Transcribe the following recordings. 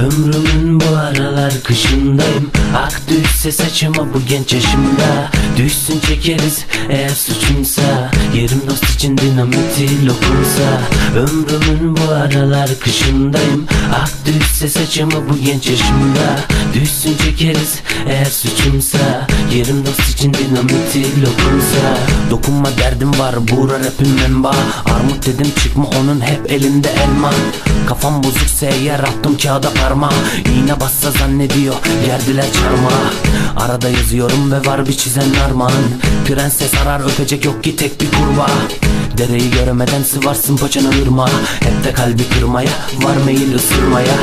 Ömrümün bu aralar kışındayım. Ak düşse saçıma bu genç yaşımda. Düşsün çekeriz eğer suçumsa. Yerim dost için dinamiti lokumsa Ömrümün bu aralar kışındayım. Ak düşse saçıma bu genç yaşımda Düşsün çekeriz eğer suçumsa. Yerim dost için dinamiti lokumsa Dokunma derdim var bura rapim memba. Armut dedim çıkma onun hep elinde elma. Kafam bozuksa eğer attım kağıda parma. İğne bassa zannediyor gerdiler çarmıha. Arada yazıyorum ve var bir çizen armağan. Prenses arar öpecek yok ki tek bir kurbağa Dereyi göremeden sıvarsın paçanı ırmağa Hep de kalbi kırmaya var meyil ısırmaya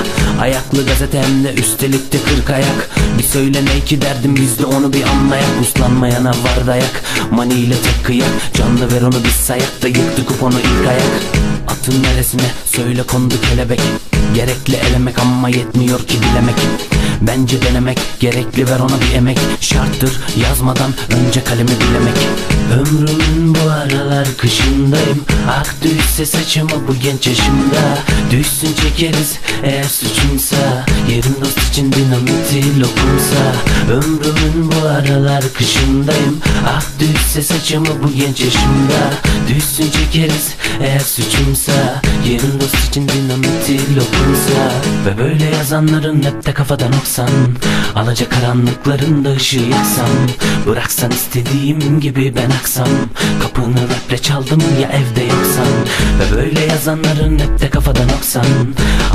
Ayaklı gazete hem de üstelik de kırk ayak. Bir söyle ne ki derdim biz de onu bir anlayak. Uslanmayana var dayak Mani ile tek kıyak. Canlı ver onu biz sayak da yıktı kuponu ilk ayak. Atın neresine söyle kondu kelebek. Gerekli elemek ama yetmiyor ki dilemek Bence denemek gerekli ver ona bir emek. Şarttır yazmadan önce kalemi bilemek. Bu kışındayım Ak düşse saçıma bu genç yaşımda. Düşsün çekeriz eğer suçumsa Yerim dost için dinamiti lokumsa Ömrümün bu aralar kışındayım. Ak düşse saçıma bu genç yaşımda Düşsün çekeriz eğer suçumsa. Yerim dost için dinamiti lokumsa Ve böyle yazanların hep de kafadan oksan Alaca karanlıkların da ışığı yaksam Bıraksan istediğim gibi ben aksam Kapını raple çaldım ya evde yoksan. Ve böyle yazanların hep de kafadan oksan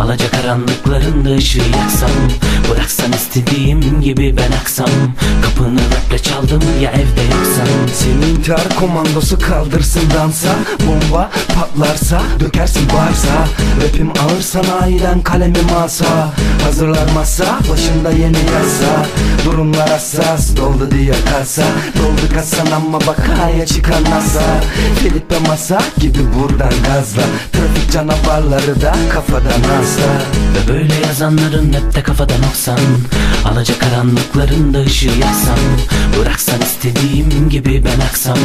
Alaca karanlıkların da ışığı yaksam Bıraksan istediğim gibi ben aksam Kapını raple çaldım ya evde yoksan Seni intihar komandosu kaldırsın dansa Bomba patlarsa dökersin varsa Rapim ağır sanayiden kalemim asa Hazırlar masa başında yeni yasa Durumlar hassas doldu diye kasa Doldu kasan ama bakaya çıkan nasa Felipe masa gibi buradan gazla Trafik canavarları da kafadan hasta. Ve böyle yazanların hep de kafadan oksan Alaca karanlıkların da ışığı yaksam Bıraksan istediğim gibi ben aksam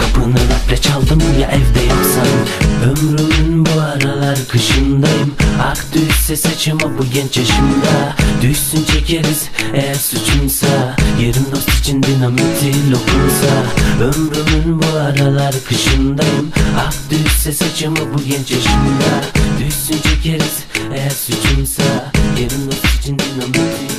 Kapını raple çaldım ya evde yoksan Ömrümün bu aralar kışındayım. Ak düşse saçıma bu genç yaşımda. Düşsün çekeriz eğer suçumsa. Yerim dost için dinamiti lokumsa. Ömrümün bu aralar kışındayım. Ak düşse saçıma bu genç yaşımda. Düşsün çekeriz eğer suçumsa. Yerim dost için dinamiti